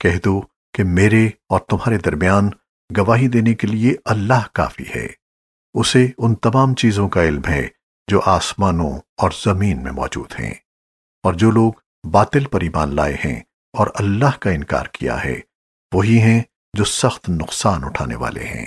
کہہ دو کہ میرے اور تمہارے درمیان گواہی دینے کے لیے اللہ کافی ہے۔ اسے ان تمام چیزوں کا علم ہے جو آسمانوں اور زمین میں موجود ہیں۔ اور جو لوگ باطل پر ایمان لائے ہیں اور اللہ کا انکار کیا ہے، وہی ہیں جو سخت نقصان اٹھانے والے ہیں۔